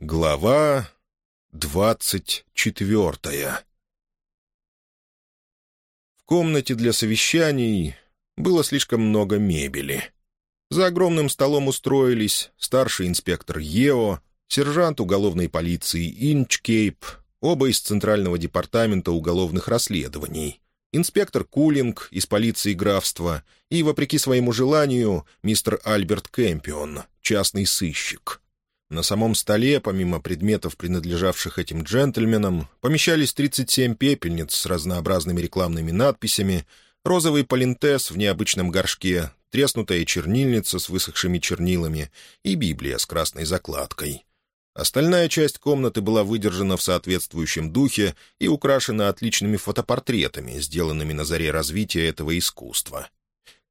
Глава двадцать четвертая В комнате для совещаний было слишком много мебели. За огромным столом устроились старший инспектор Ео, сержант уголовной полиции Инчкейп, оба из Центрального департамента уголовных расследований, инспектор Кулинг из полиции графства и, вопреки своему желанию, мистер Альберт Кэмпион, частный сыщик — на самом столе, помимо предметов, принадлежавших этим джентльменам, помещались 37 пепельниц с разнообразными рекламными надписями, розовый полинтес в необычном горшке, треснутая чернильница с высохшими чернилами и Библия с красной закладкой. Остальная часть комнаты была выдержана в соответствующем духе и украшена отличными фотопортретами, сделанными на заре развития этого искусства.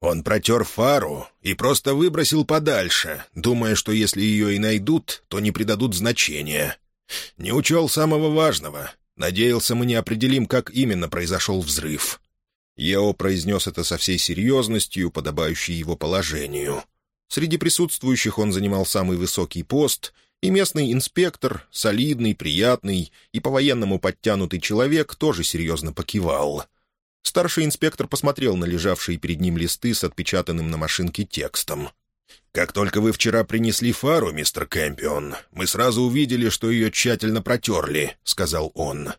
Он протер фару и просто выбросил подальше, думая, что если ее и найдут, то не придадут значения. Не учел самого важного. Надеялся, мы не определим, как именно произошел взрыв. Ео произнес это со всей серьезностью, подобающей его положению. Среди присутствующих он занимал самый высокий пост, и местный инспектор, солидный, приятный и по-военному подтянутый человек, тоже серьезно покивал — Старший инспектор посмотрел на лежавшие перед ним листы с отпечатанным на машинке текстом. «Как только вы вчера принесли фару, мистер Кэмпион, мы сразу увидели, что ее тщательно протерли», — сказал он.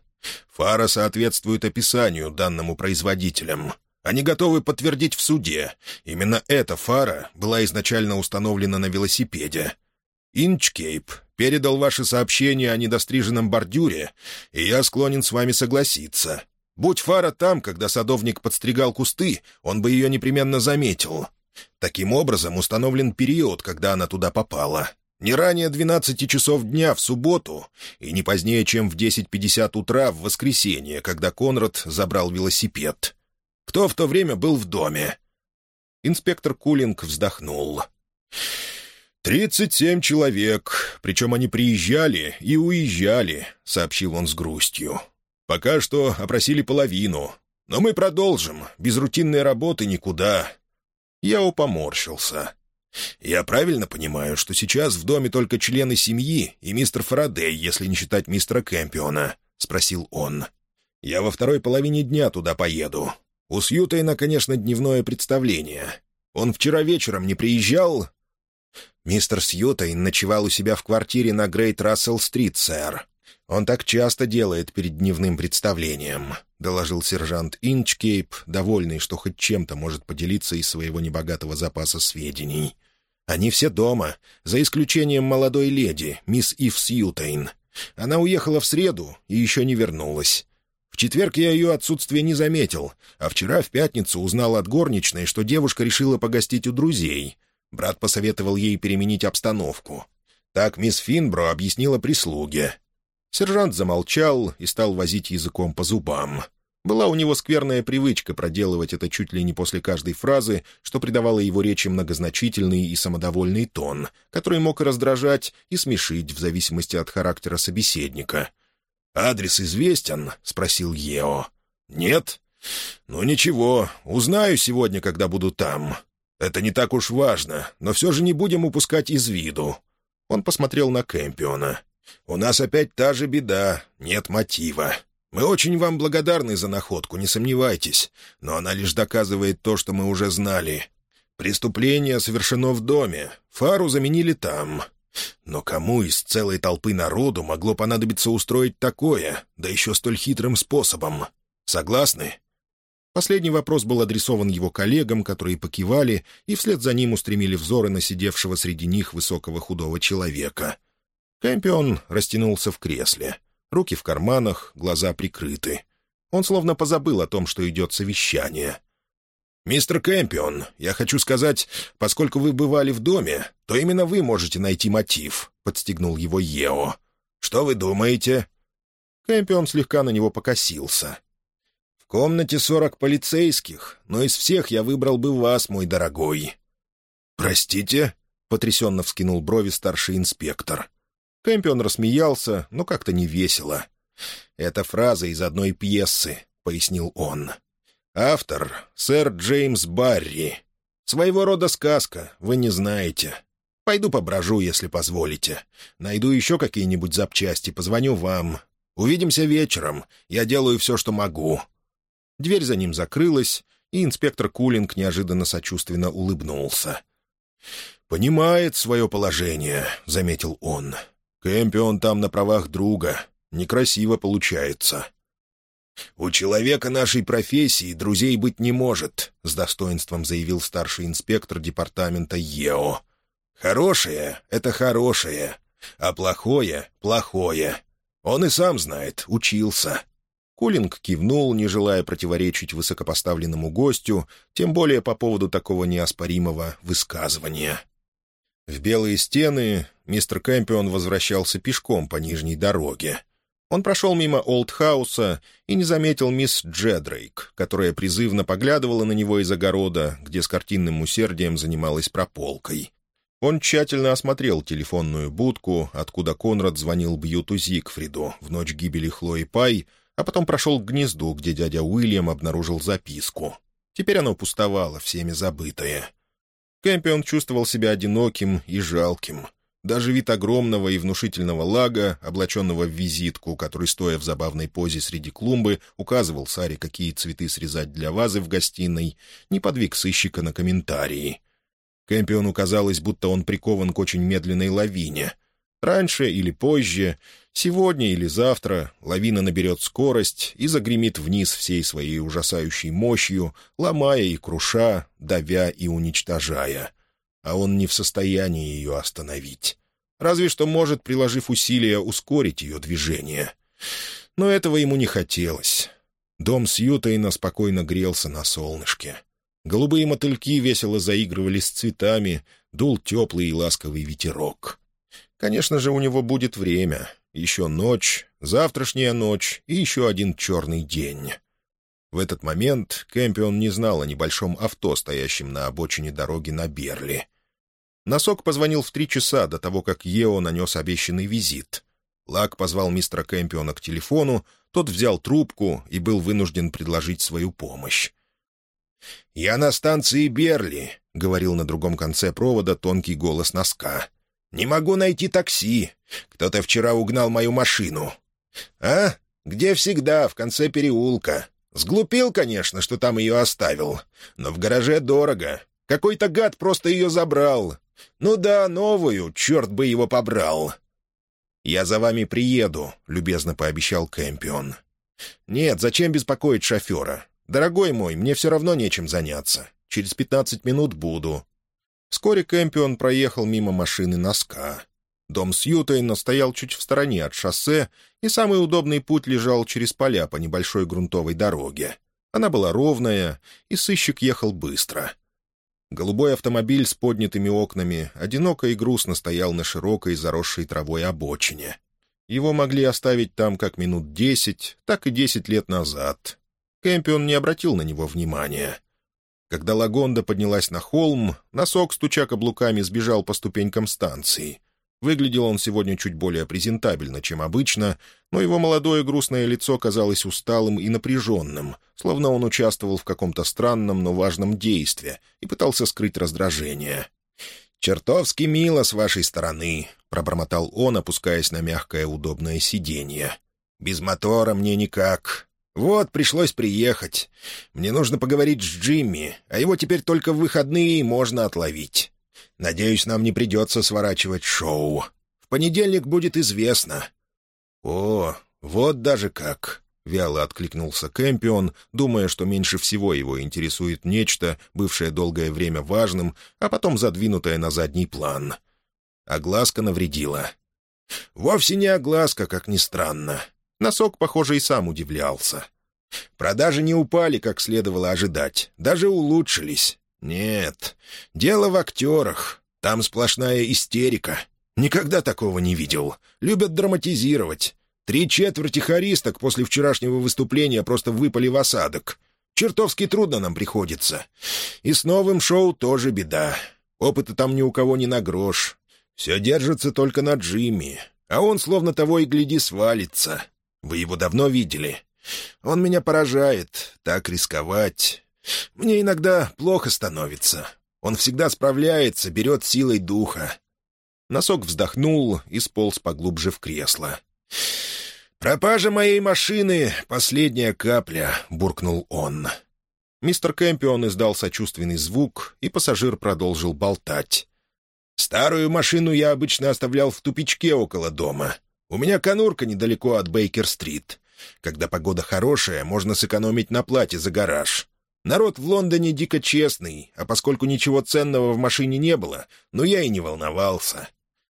«Фара соответствует описанию, данному производителям. Они готовы подтвердить в суде. Именно эта фара была изначально установлена на велосипеде. Инчкейп передал ваши сообщения о недостриженном бордюре, и я склонен с вами согласиться. Будь фара там, когда садовник подстригал кусты, он бы ее непременно заметил. Таким образом установлен период, когда она туда попала. Не ранее 12 часов дня в субботу и не позднее, чем в 10.50 утра в воскресенье, когда Конрад забрал велосипед. Кто в то время был в доме? Инспектор Кулинг вздохнул. «Тридцать семь человек, причем они приезжали и уезжали», — сообщил он с грустью. Пока что опросили половину. Но мы продолжим. Без рутинной работы никуда». Я упоморщился. «Я правильно понимаю, что сейчас в доме только члены семьи и мистер Фарадей, если не считать мистера Кэмпиона?» — спросил он. «Я во второй половине дня туда поеду. У Сьютейна, конечно, дневное представление. Он вчера вечером не приезжал?» «Мистер Сьютейн ночевал у себя в квартире на Грейт Рассел-стрит, сэр. «Он так часто делает перед дневным представлением», — доложил сержант Инчкейп, довольный, что хоть чем-то может поделиться из своего небогатого запаса сведений. «Они все дома, за исключением молодой леди, мисс Ив Сьютейн. Она уехала в среду и еще не вернулась. В четверг я ее отсутствие не заметил, а вчера в пятницу узнал от горничной, что девушка решила погостить у друзей. Брат посоветовал ей переменить обстановку. Так мисс Финбро объяснила прислуге. Сержант замолчал и стал возить языком по зубам. Была у него скверная привычка проделывать это чуть ли не после каждой фразы, что придавало его речи многозначительный и самодовольный тон, который мог раздражать и смешить в зависимости от характера собеседника. «Адрес известен?» — спросил Ео. «Нет? Ну ничего, узнаю сегодня, когда буду там. Это не так уж важно, но все же не будем упускать из виду». Он посмотрел на Кэмпиона. «У нас опять та же беда, нет мотива. Мы очень вам благодарны за находку, не сомневайтесь, но она лишь доказывает то, что мы уже знали. Преступление совершено в доме, фару заменили там. Но кому из целой толпы народу могло понадобиться устроить такое, да еще столь хитрым способом? Согласны?» Последний вопрос был адресован его коллегам, которые покивали и вслед за ним устремили взоры на сидевшего среди них высокого худого человека — Кэмпион растянулся в кресле. Руки в карманах, глаза прикрыты. Он словно позабыл о том, что идет совещание. «Мистер Кэмпион, я хочу сказать, поскольку вы бывали в доме, то именно вы можете найти мотив», — подстегнул его Ео. «Что вы думаете?» Кэмпион слегка на него покосился. «В комнате сорок полицейских, но из всех я выбрал бы вас, мой дорогой». «Простите?» — потрясенно вскинул брови старший инспектор. Кэмпион рассмеялся, но как-то не весело. «Это фраза из одной пьесы», — пояснил он. «Автор — сэр Джеймс Барри. Своего рода сказка, вы не знаете. Пойду поброжу, если позволите. Найду еще какие-нибудь запчасти, позвоню вам. Увидимся вечером. Я делаю все, что могу». Дверь за ним закрылась, и инспектор Кулинг неожиданно сочувственно улыбнулся. «Понимает свое положение», — заметил он. «Кэмпион там на правах друга. Некрасиво получается». «У человека нашей профессии друзей быть не может», — с достоинством заявил старший инспектор департамента ЕО. «Хорошее — это хорошее, а плохое — плохое. Он и сам знает, учился». Кулинг кивнул, не желая противоречить высокопоставленному гостю, тем более по поводу такого неоспоримого высказывания. В белые стены мистер Кэмпион возвращался пешком по нижней дороге. Он прошел мимо Олдхауса и не заметил мисс Джедрейк, которая призывно поглядывала на него из огорода, где с картинным усердием занималась прополкой. Он тщательно осмотрел телефонную будку, откуда Конрад звонил Бьюту Зигфриду в ночь гибели Хлои Пай, а потом прошел к гнезду, где дядя Уильям обнаружил записку. Теперь оно пустовало, всеми забытое. Кэмпион чувствовал себя одиноким и жалким — даже вид огромного и внушительного лага, облаченного в визитку, который, стоя в забавной позе среди клумбы, указывал Саре, какие цветы срезать для вазы в гостиной, не подвиг сыщика на комментарии. Кэмпиону казалось, будто он прикован к очень медленной лавине. Раньше или позже, сегодня или завтра, лавина наберет скорость и загремит вниз всей своей ужасающей мощью, ломая и круша, давя и уничтожая — а он не в состоянии ее остановить. Разве что может, приложив усилия, ускорить ее движение. Но этого ему не хотелось. Дом Сьютейна спокойно грелся на солнышке. Голубые мотыльки весело заигрывали с цветами, дул теплый и ласковый ветерок. Конечно же, у него будет время. Еще ночь, завтрашняя ночь и еще один черный день. В этот момент Кэмпион не знал о небольшом авто, стоящем на обочине дороги на Берли. Носок позвонил в три часа до того, как Ео нанес обещанный визит. Лак позвал мистера Кэмпиона к телефону, тот взял трубку и был вынужден предложить свою помощь. «Я на станции Берли», — говорил на другом конце провода тонкий голос носка. «Не могу найти такси. Кто-то вчера угнал мою машину». «А? Где всегда, в конце переулка. Сглупил, конечно, что там ее оставил. Но в гараже дорого. Какой-то гад просто ее забрал. Ну да, новую, черт бы его побрал». «Я за вами приеду», — любезно пообещал Кэмпион. «Нет, зачем беспокоить шофера? Дорогой мой, мне все равно нечем заняться. Через пятнадцать минут буду». Вскоре Кэмпион проехал мимо машины носка. Дом Сьютейна стоял чуть в стороне от шоссе, и самый удобный путь лежал через поля по небольшой грунтовой дороге. Она была ровная, и сыщик ехал быстро. Голубой автомобиль с поднятыми окнами одиноко и грустно стоял на широкой заросшей травой обочине. Его могли оставить там как минут десять, так и десять лет назад. Кэмпион не обратил на него внимания. Когда Лагонда поднялась на холм, носок, стуча каблуками, сбежал по ступенькам станции. Выглядел он сегодня чуть более презентабельно, чем обычно, но его молодое грустное лицо казалось усталым и напряженным, словно он участвовал в каком-то странном, но важном действии и пытался скрыть раздражение. «Чертовски мило с вашей стороны», — пробормотал он, опускаясь на мягкое удобное сиденье. «Без мотора мне никак. Вот, пришлось приехать. Мне нужно поговорить с Джимми, а его теперь только в выходные можно отловить». Надеюсь, нам не придется сворачивать шоу. В понедельник будет известно». «О, вот даже как!» — вяло откликнулся Кэмпион, думая, что меньше всего его интересует нечто, бывшее долгое время важным, а потом задвинутое на задний план. Огласка навредила. «Вовсе не огласка, как ни странно. Носок, похоже, и сам удивлялся. Продажи не упали, как следовало ожидать, даже улучшились. «Нет, дело в актерах. Там сплошная истерика. Никогда такого не видел. Любят драматизировать. Три четверти хористок после вчерашнего выступления просто выпали в осадок. Чертовски трудно нам приходится. И с новым шоу тоже беда. Опыта там ни у кого не на грош. Все держится только на Джимми, а он словно того и гляди свалится. Вы его давно видели? Он меня поражает. Так рисковать. Мне иногда плохо становится. Он всегда справляется, берет силой духа. Носок вздохнул и сполз поглубже в кресло. «Пропажа моей машины — последняя капля», — буркнул он. Мистер Кэмпион издал сочувственный звук, и пассажир продолжил болтать. «Старую машину я обычно оставлял в тупичке около дома. У меня конурка недалеко от Бейкер-стрит. Когда погода хорошая, можно сэкономить на плате за гараж. Народ в Лондоне дико честный, а поскольку ничего ценного в машине не было, ну я и не волновался.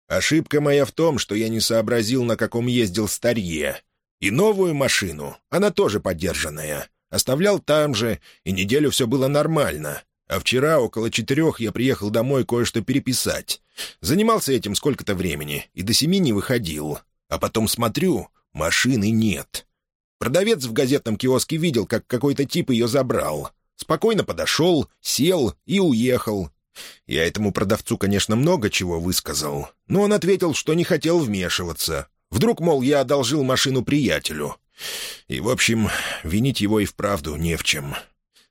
Ошибка моя в том, что я не сообразил, на каком ездил старье. И новую машину, она тоже подержанная, оставлял там же, и неделю все было нормально. А вчера около четырех я приехал домой кое-что переписать. Занимался этим сколько-то времени и до семи не выходил. А потом смотрю, машины нет. Продавец в газетном киоске видел, как какой-то тип ее забрал. Спокойно подошел, сел и уехал, я этому продавцу, конечно, много чего высказал, но он ответил, что не хотел вмешиваться. Вдруг, мол, я одолжил машину приятелю. И, в общем, винить его и вправду не в чем.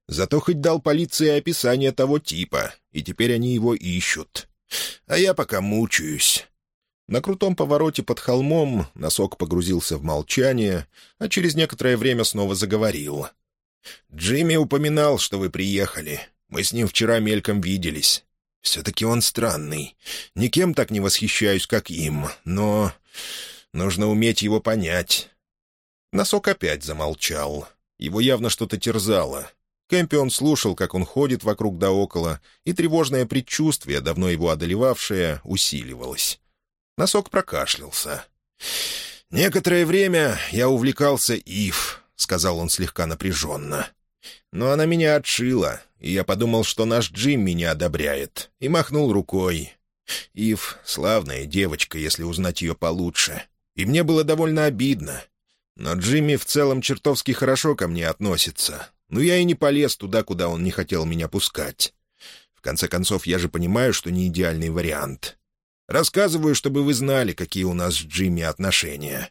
Зато хоть дал полиции описание того типа, и теперь они его ищут. А я пока мучаюсь. На крутом повороте под холмом носок погрузился в молчание, а через некоторое время снова заговорил. «Джимми упоминал, что вы приехали. Мы с ним вчера мельком виделись. Все-таки он странный. Никем так не восхищаюсь, как им, но нужно уметь его понять». Носок опять замолчал. Его явно что-то терзало. Кэмпион слушал, как он ходит вокруг да около, и тревожное предчувствие, давно его одолевавшее, усиливалось. Носок прокашлялся. «Некоторое время я увлекался Ив», — сказал он слегка напряженно. «Но она меня отшила, и я подумал, что наш Джим меня одобряет, и махнул рукой. Ив — славная девочка, если узнать ее получше. И мне было довольно обидно. Но Джимми в целом чертовски хорошо ко мне относится. Но я и не полез туда, куда он не хотел меня пускать. В конце концов, я же понимаю, что не идеальный вариант. Рассказываю, чтобы вы знали, какие у нас с Джимми отношения.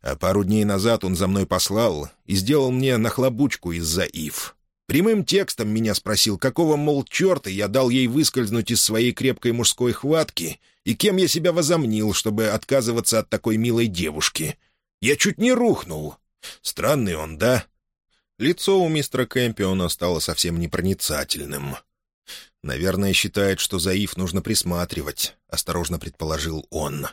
А пару дней назад он за мной послал и сделал мне нахлобучку из-за Ив. Прямым текстом меня спросил, какого, мол, черта я дал ей выскользнуть из своей крепкой мужской хватки, и кем я себя возомнил, чтобы отказываться от такой милой девушки. Я чуть не рухнул. Странный он, да? Лицо у мистера Кэмпиона стало совсем непроницательным. «Наверное, считает, что за Ив нужно присматривать», — осторожно предположил он.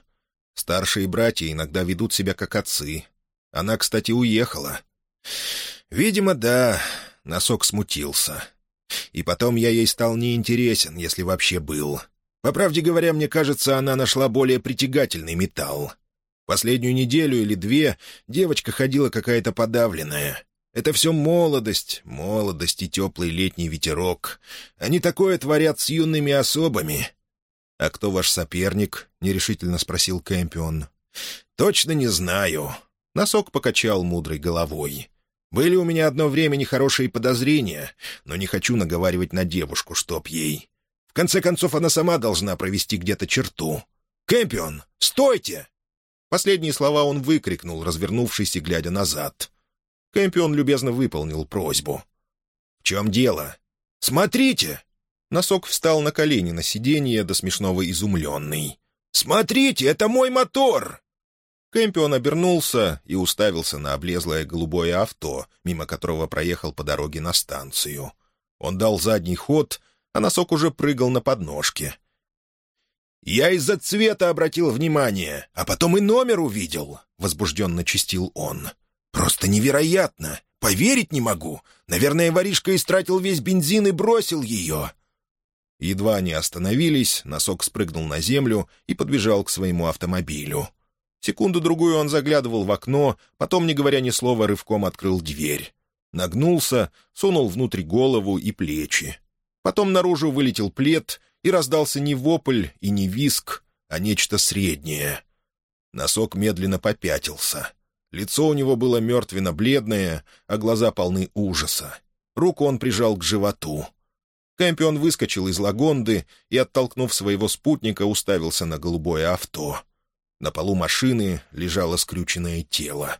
«Старшие братья иногда ведут себя как отцы. Она, кстати, уехала». «Видимо, да. Носок смутился. И потом я ей стал неинтересен, если вообще был. По правде говоря, мне кажется, она нашла более притягательный металл. Последнюю неделю или две девочка ходила какая-то подавленная. Это все молодость, молодость и теплый летний ветерок. Они такое творят с юными особами. «А кто ваш соперник?» — нерешительно спросил Кэмпион. «Точно не знаю». Носок покачал мудрой головой. Были у меня одно время нехорошие подозрения, но не хочу наговаривать на девушку, чтоб ей. В конце концов, она сама должна провести где-то черту. «Кэмпион, стойте!» Последние слова он выкрикнул, развернувшись и глядя назад. Кэмпион любезно выполнил просьбу. «В чем дело?» «Смотрите!» Носок встал на колени на сиденье, до смешного изумленный. «Смотрите, это мой мотор!» Кэмпион обернулся и уставился на облезлое голубое авто, мимо которого проехал по дороге на станцию. Он дал задний ход, а носок уже прыгал на подножке. «Я из-за цвета обратил внимание, а потом и номер увидел», — возбужденно чистил он. «Просто невероятно! Поверить не могу! Наверное, воришка истратил весь бензин и бросил ее!» Едва они остановились, носок спрыгнул на землю и подбежал к своему автомобилю. Секунду-другую он заглядывал в окно, потом, не говоря ни слова, рывком открыл дверь. Нагнулся, сунул внутрь голову и плечи. Потом наружу вылетел плед, и раздался не вопль и не виск, а нечто среднее. Носок медленно попятился. Лицо у него было мертвенно-бледное, а глаза полны ужаса. Руку он прижал к животу. Кэмпион выскочил из лагонды и, оттолкнув своего спутника, уставился на голубое авто — на полу машины лежало скрюченное тело.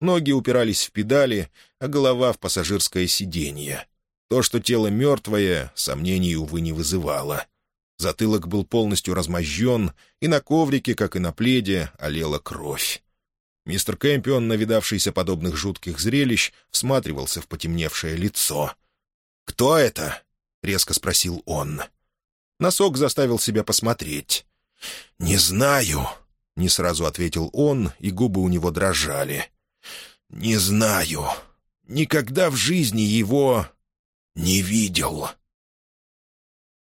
Ноги упирались в педали, а голова в пассажирское сиденье. То, что тело мертвое, сомнений, увы, не вызывало. Затылок был полностью размозжен, и на коврике, как и на пледе, олела кровь. Мистер Кэмпион, навидавшийся подобных жутких зрелищ, всматривался в потемневшее лицо. «Кто это?» — резко спросил он. Носок заставил себя посмотреть. «Не знаю», — не сразу ответил он, и губы у него дрожали. «Не знаю. Никогда в жизни его не видел».